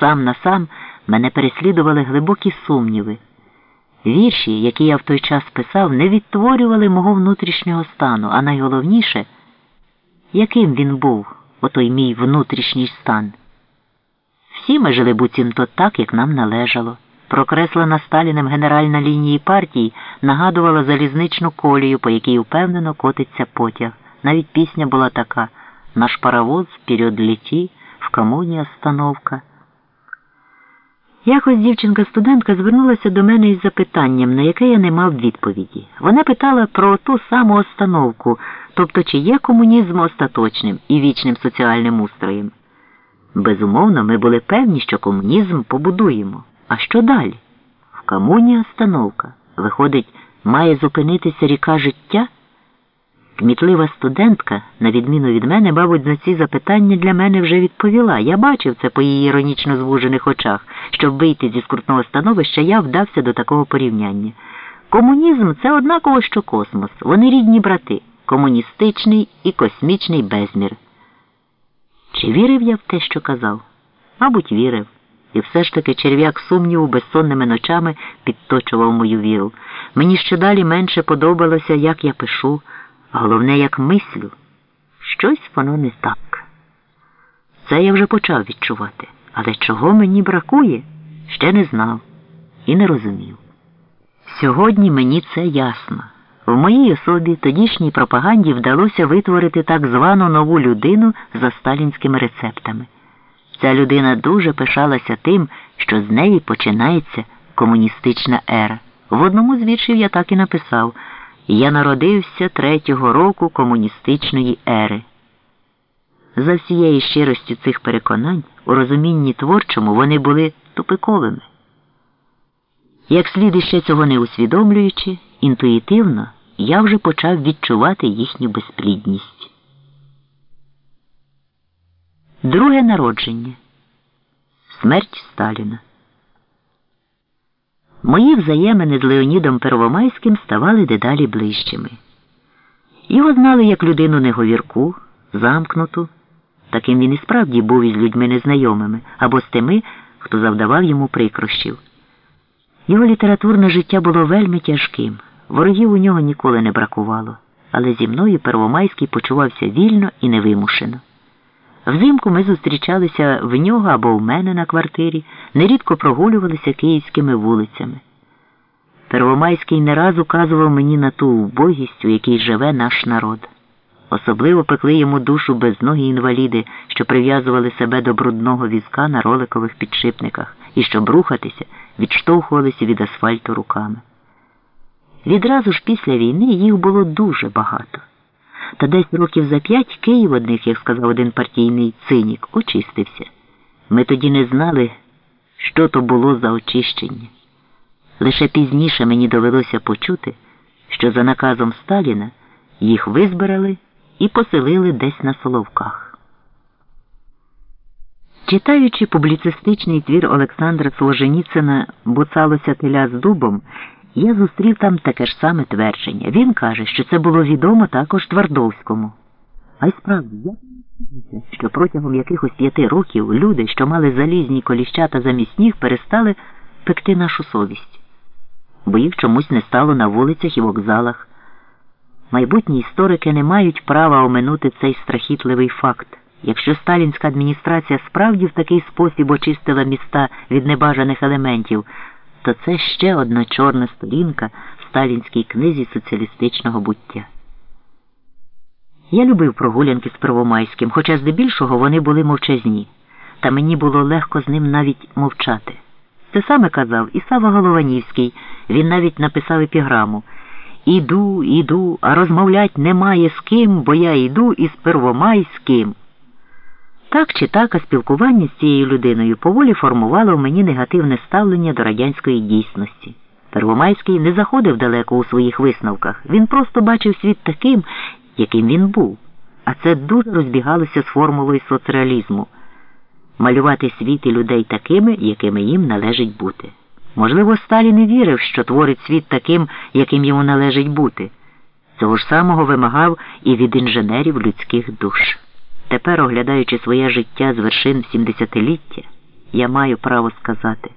сам на сам мене переслідували глибокі сумніви. Вірші, які я в той час писав, не відтворювали мого внутрішнього стану, а найголовніше, яким він був, отой мій внутрішній стан. Всі ми жили буцімто так, як нам належало. Прокреслена Сталіним генеральна лінії партії нагадувала залізничну колію, по якій впевнено котиться потяг. Навіть пісня була така Наш паровоз вперед леті, в комуні остановка. Якось дівчинка-студентка звернулася до мене із запитанням, на яке я не мав відповіді. Вона питала про ту саму остановку, тобто чи є комунізм остаточним і вічним соціальним устроєм. Безумовно, ми були певні, що комунізм побудуємо. А що далі? В комуні остановка. Виходить, має зупинитися ріка життя? Кмітлива студентка, на відміну від мене, мабуть, на ці запитання для мене вже відповіла. Я бачив це по її іронічно звужених очах. Щоб вийти зі скрутного становища, я вдався до такого порівняння. Комунізм це однаково, що космос. Вони рідні брати, комуністичний і космічний безмір. Чи вірив я в те, що казав? Мабуть, вірив. І все ж таки черв'як сумніву безсонними ночами підточував мою віру. Мені ще далі менше подобалося, як я пишу, головне, як мислю. Щось воно не так. Це я вже почав відчувати, але чого мені бракує, ще не знав і не розумів. Сьогодні мені це ясно. В моїй особі тодішній пропаганді вдалося витворити так звану нову людину за сталінськими рецептами. Ця людина дуже пишалася тим, що з неї починається комуністична ера. В одному з віршів я так і написав Я народився третього року комуністичної ери. За всієї щирості цих переконань у розумінні творчому вони були тупиковими. Як слід іще цього не усвідомлюючи, інтуїтивно я вже почав відчувати їхню безплідність. Друге народження. Смерть Сталіна. Мої взаємини з Леонідом Первомайським ставали дедалі ближчими. Його знали як людину неговірку, замкнуту. Таким він і справді був із людьми незнайомими або з тими, хто завдавав йому прикрощів. Його літературне життя було вельми тяжким. Ворогів у нього ніколи не бракувало, але зі мною Первомайський почувався вільно і невимушено. Взимку ми зустрічалися в нього або в мене на квартирі, нерідко прогулювалися київськими вулицями. Первомайський не раз указував мені на ту убогість, у якій живе наш народ. Особливо пекли йому душу безногі інваліди, що прив'язували себе до брудного візка на роликових підшипниках і, щоб рухатися, відштовхувалися від асфальту руками. Відразу ж після війни їх було дуже багато. Та десь років за п'ять Київ одних, як сказав один партійний цинік, очистився. Ми тоді не знали, що то було за очищення. Лише пізніше мені довелося почути, що за наказом Сталіна їх визбирали і поселили десь на Соловках. Читаючи публіцистичний твір Олександра Солженіцина Буцалося теля з дубом, я зустрів там таке ж саме твердження. Він каже, що це було відомо також Твардовському. А й справді, я пам'ятаю, що протягом якихось п'яти років люди, що мали залізні коліщата замість ніг, перестали пекти нашу совість, бо їх чомусь не стало на вулицях і вокзалах. Майбутні історики не мають права оминути цей страхітливий факт. Якщо сталінська адміністрація справді в такий спосіб очистила міста від небажаних елементів, то це ще одна чорна сторінка в сталінській книзі соціалістичного буття. Я любив прогулянки з Первомайським, хоча здебільшого вони були мовчазні, та мені було легко з ним навіть мовчати. Це саме казав і Сава Голованівський, він навіть написав епіграму Іду, іду, а розмовлять немає з ким, бо я йду із Первомайським. Так чи так, а спілкування з цією людиною поволі формувало в мені негативне ставлення до радянської дійсності. Первомайський не заходив далеко у своїх висновках, він просто бачив світ таким, яким він був, а це дуже розбігалося з формулою соцреалізму малювати світ і людей такими, якими їм належить бути. Можливо, Сталін і вірив, що творить світ таким, яким йому належить бути. Цього ж самого вимагав і від інженерів людських душ. Тепер, оглядаючи своє життя з вершин 70-ліття, я маю право сказати.